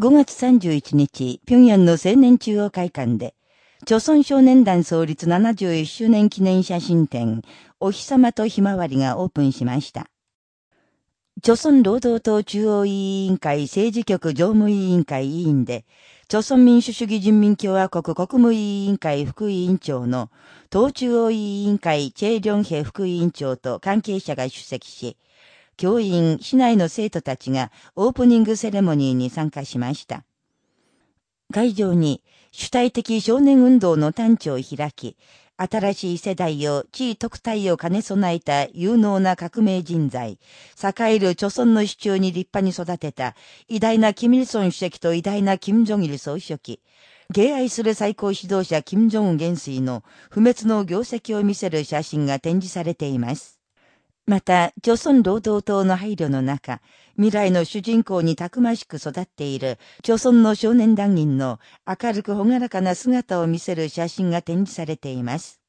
5月31日、平壌の青年中央会館で、朝鮮少年団創立71周年記念写真展、お日様とひまわりがオープンしました。朝鮮労働党中央委員会政治局常務委員会委員で、朝鮮民主主義人民共和国国務委員会副委員長の党中央委員会チェ・リョンヘ副委員長と関係者が出席し、教員、市内の生徒たちがオープニングセレモニーに参加しました。会場に主体的少年運動の端地を開き、新しい世代を地位特待を兼ね備えた有能な革命人材、栄える著村の支柱に立派に育てた偉大なキミルソン主席と偉大なキム・ジョギル総書記、敬愛する最高指導者キム・ジョン元帥の不滅の業績を見せる写真が展示されています。また、朝鮮労働党の配慮の中、未来の主人公にたくましく育っている、朝鮮の少年団員の明るく朗らかな姿を見せる写真が展示されています。